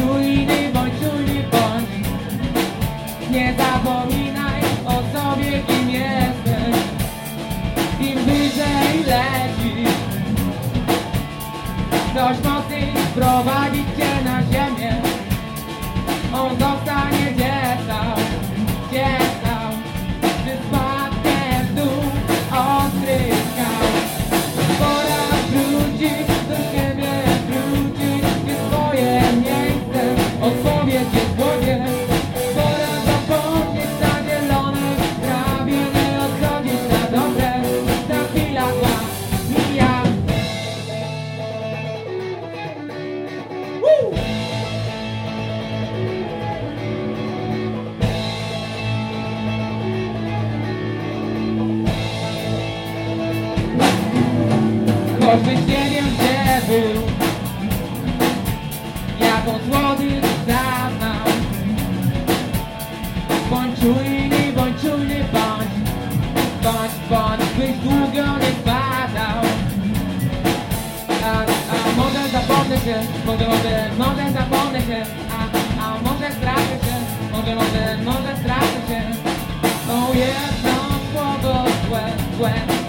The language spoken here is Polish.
Czujny, bądź czujny, bądź. Nie zapominaj o sobie, kim jesteś. Im wyżej lecisz, ktoś mocniej sprowadzi cię na ziemię. On zostanie Choćbyś nie wiem gdzie był Jaką słodycz zaznał Bądź. Czujny, bądź czujny, bądź Bądź, bądź, byś długo nie spadał a, a może zapomnę się, może, może, może zapomnę się. A, a może straszę się, może, może, może straszę się. O jedno słowo złe, złe